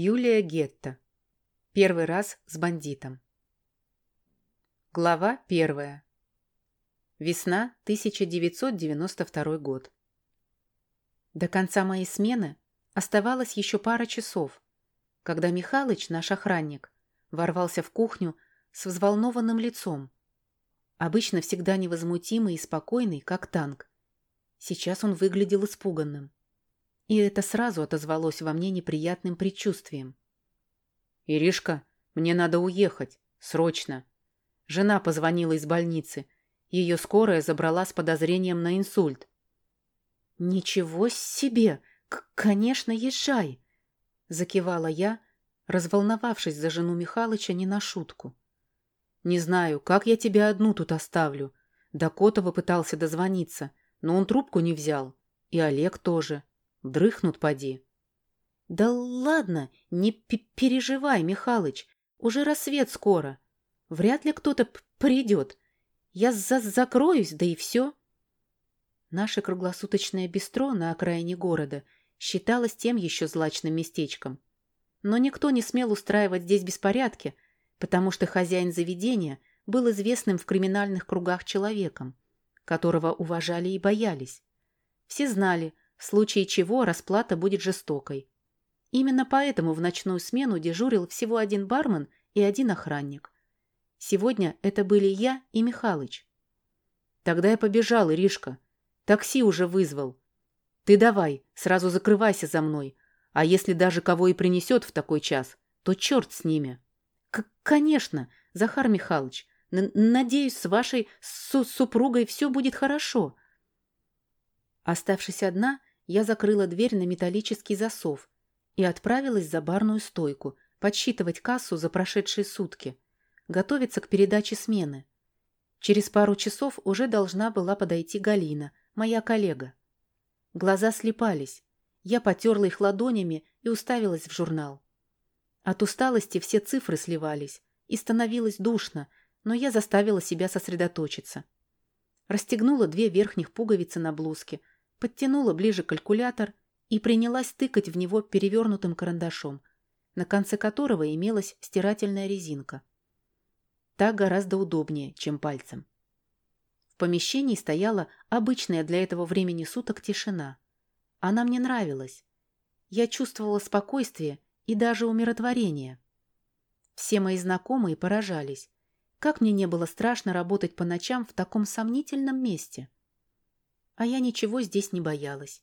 Юлия Гетта. Первый раз с бандитом. Глава первая. Весна 1992 год. До конца моей смены оставалось еще пара часов, когда Михалыч, наш охранник, ворвался в кухню с взволнованным лицом. Обычно всегда невозмутимый и спокойный, как танк. Сейчас он выглядел испуганным. И это сразу отозвалось во мне неприятным предчувствием. «Иришка, мне надо уехать. Срочно!» Жена позвонила из больницы. Ее скорая забрала с подозрением на инсульт. «Ничего себе! К конечно, езжай!» Закивала я, разволновавшись за жену Михалыча не на шутку. «Не знаю, как я тебя одну тут оставлю. До Котова пытался дозвониться, но он трубку не взял. И Олег тоже. Дрыхнут поди. Да ладно, не переживай, Михалыч. Уже рассвет скоро. Вряд ли кто-то придет. Я за закроюсь, да и все. Наше круглосуточное бистро на окраине города считалось тем еще злачным местечком. Но никто не смел устраивать здесь беспорядки, потому что хозяин заведения был известным в криминальных кругах человеком, которого уважали и боялись. Все знали, в случае чего расплата будет жестокой. Именно поэтому в ночную смену дежурил всего один бармен и один охранник. Сегодня это были я и Михалыч. Тогда я побежал, Иришка. Такси уже вызвал. Ты давай, сразу закрывайся за мной. А если даже кого и принесет в такой час, то черт с ними. К конечно, Захар Михайлович. Надеюсь, с вашей су супругой все будет хорошо. Оставшись одна, я закрыла дверь на металлический засов и отправилась за барную стойку подсчитывать кассу за прошедшие сутки, готовиться к передаче смены. Через пару часов уже должна была подойти Галина, моя коллега. Глаза слепались. Я потерла их ладонями и уставилась в журнал. От усталости все цифры сливались, и становилось душно, но я заставила себя сосредоточиться. Расстегнула две верхних пуговицы на блузке – подтянула ближе калькулятор и принялась тыкать в него перевернутым карандашом, на конце которого имелась стирательная резинка. Так гораздо удобнее, чем пальцем. В помещении стояла обычная для этого времени суток тишина. Она мне нравилась. Я чувствовала спокойствие и даже умиротворение. Все мои знакомые поражались. Как мне не было страшно работать по ночам в таком сомнительном месте. А я ничего здесь не боялась.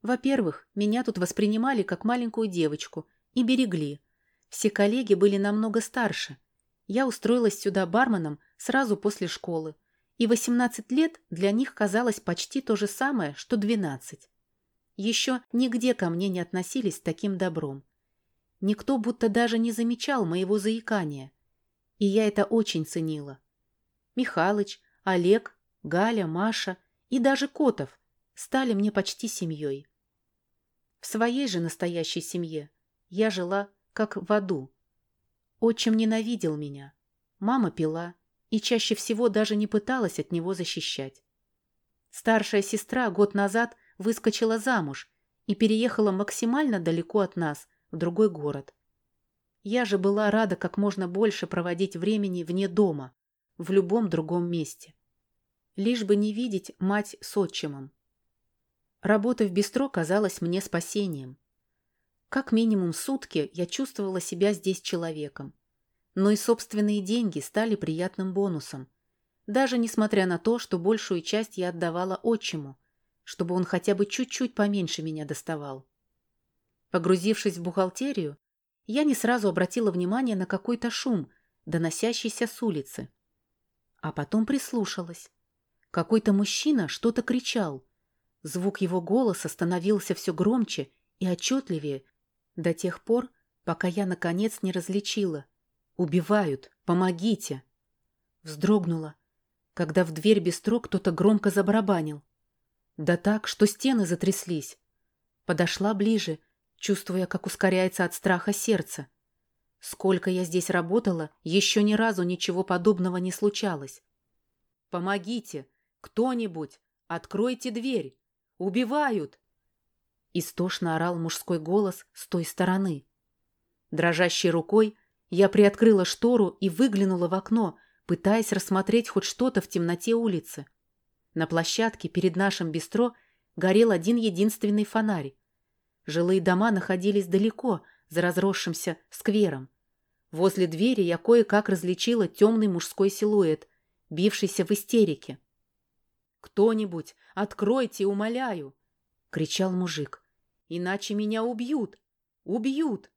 Во-первых, меня тут воспринимали как маленькую девочку и берегли. Все коллеги были намного старше. Я устроилась сюда барменом сразу после школы, и 18 лет для них казалось почти то же самое, что 12. Еще нигде ко мне не относились с таким добром. Никто будто даже не замечал моего заикания. И я это очень ценила. Михалыч, Олег, Галя, Маша и даже Котов стали мне почти семьей. В своей же настоящей семье я жила как в аду. Отчим ненавидел меня. Мама пила и чаще всего даже не пыталась от него защищать. Старшая сестра год назад выскочила замуж и переехала максимально далеко от нас, в другой город. Я же была рада как можно больше проводить времени вне дома, в любом другом месте лишь бы не видеть мать с отчимом. Работа в бистро казалась мне спасением. Как минимум сутки я чувствовала себя здесь человеком. Но и собственные деньги стали приятным бонусом. Даже несмотря на то, что большую часть я отдавала отчиму, чтобы он хотя бы чуть-чуть поменьше меня доставал. Погрузившись в бухгалтерию, я не сразу обратила внимание на какой-то шум, доносящийся с улицы. А потом прислушалась. Какой-то мужчина что-то кричал. Звук его голоса становился все громче и отчетливее до тех пор, пока я, наконец, не различила. «Убивают! Помогите!» Вздрогнула, когда в дверь бистро кто-то громко забарабанил. Да так, что стены затряслись. Подошла ближе, чувствуя, как ускоряется от страха сердце. Сколько я здесь работала, еще ни разу ничего подобного не случалось. «Помогите! Кто-нибудь! Откройте дверь! Убивают!» Истошно орал мужской голос с той стороны. Дрожащей рукой я приоткрыла штору и выглянула в окно, пытаясь рассмотреть хоть что-то в темноте улицы. На площадке перед нашим бистро горел один единственный фонарь. Жилые дома находились далеко, за разросшимся сквером. Возле двери я кое-как различила темный мужской силуэт, бившийся в истерике. «Кто-нибудь, откройте, умоляю!» — кричал мужик. «Иначе меня убьют! Убьют!»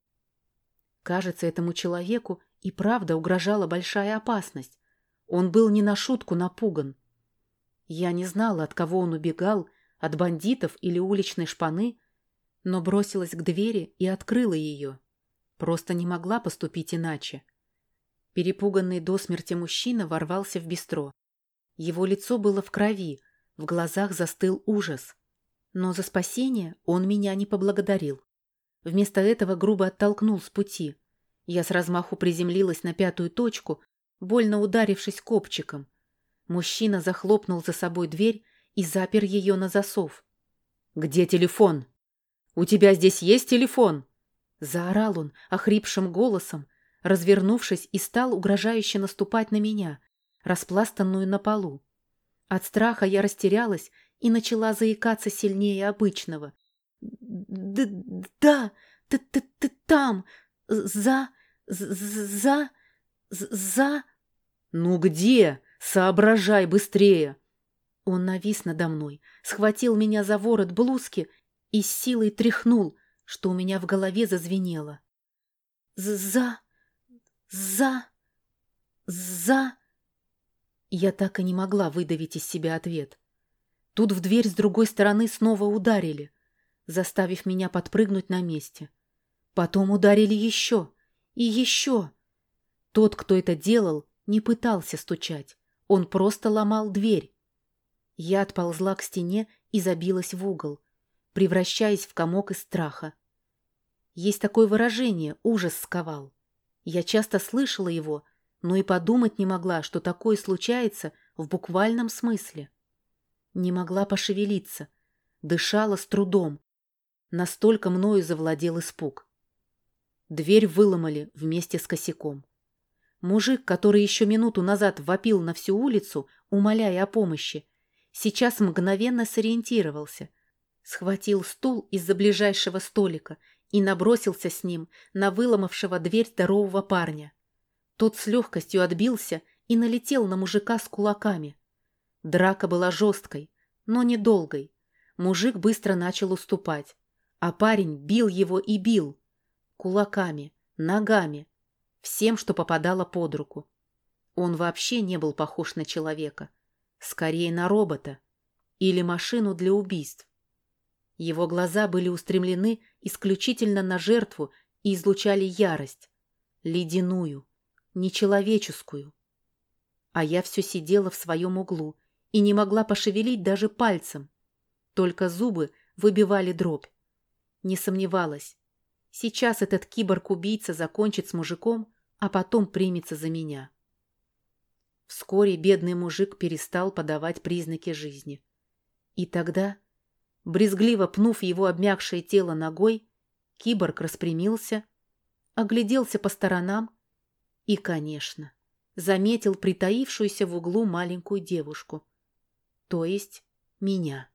Кажется, этому человеку и правда угрожала большая опасность. Он был не на шутку напуган. Я не знала, от кого он убегал, от бандитов или уличной шпаны, но бросилась к двери и открыла ее. Просто не могла поступить иначе. Перепуганный до смерти мужчина ворвался в бистро. Его лицо было в крови, в глазах застыл ужас. Но за спасение он меня не поблагодарил. Вместо этого грубо оттолкнул с пути. Я с размаху приземлилась на пятую точку, больно ударившись копчиком. Мужчина захлопнул за собой дверь и запер ее на засов. «Где телефон? У тебя здесь есть телефон?» Заорал он охрипшим голосом, развернувшись и стал угрожающе наступать на меня, распластанную на полу. От страха я растерялась и начала заикаться сильнее обычного. «Да, ты, ты, ты там, за, за, за...» «Ну где? Соображай быстрее!» Он навис надо мной, схватил меня за ворот блузки и с силой тряхнул, что у меня в голове зазвенело. «За... за... за...» Я так и не могла выдавить из себя ответ. Тут в дверь с другой стороны снова ударили, заставив меня подпрыгнуть на месте. Потом ударили еще и еще. Тот, кто это делал, не пытался стучать. Он просто ломал дверь. Я отползла к стене и забилась в угол, превращаясь в комок из страха. Есть такое выражение «ужас сковал». Я часто слышала его, но и подумать не могла, что такое случается в буквальном смысле. Не могла пошевелиться, дышала с трудом. Настолько мною завладел испуг. Дверь выломали вместе с косяком. Мужик, который еще минуту назад вопил на всю улицу, умоляя о помощи, сейчас мгновенно сориентировался. Схватил стул из-за ближайшего столика и набросился с ним на выломавшего дверь здорового парня. Тот с легкостью отбился и налетел на мужика с кулаками. Драка была жесткой, но недолгой. Мужик быстро начал уступать, а парень бил его и бил. Кулаками, ногами, всем, что попадало под руку. Он вообще не был похож на человека, скорее на робота или машину для убийств. Его глаза были устремлены исключительно на жертву и излучали ярость, ледяную, нечеловеческую. А я все сидела в своем углу и не могла пошевелить даже пальцем. Только зубы выбивали дробь. Не сомневалась. Сейчас этот киборг-убийца закончит с мужиком, а потом примется за меня. Вскоре бедный мужик перестал подавать признаки жизни. И тогда, брезгливо пнув его обмякшее тело ногой, киборг распрямился, огляделся по сторонам и, конечно, заметил притаившуюся в углу маленькую девушку, то есть меня.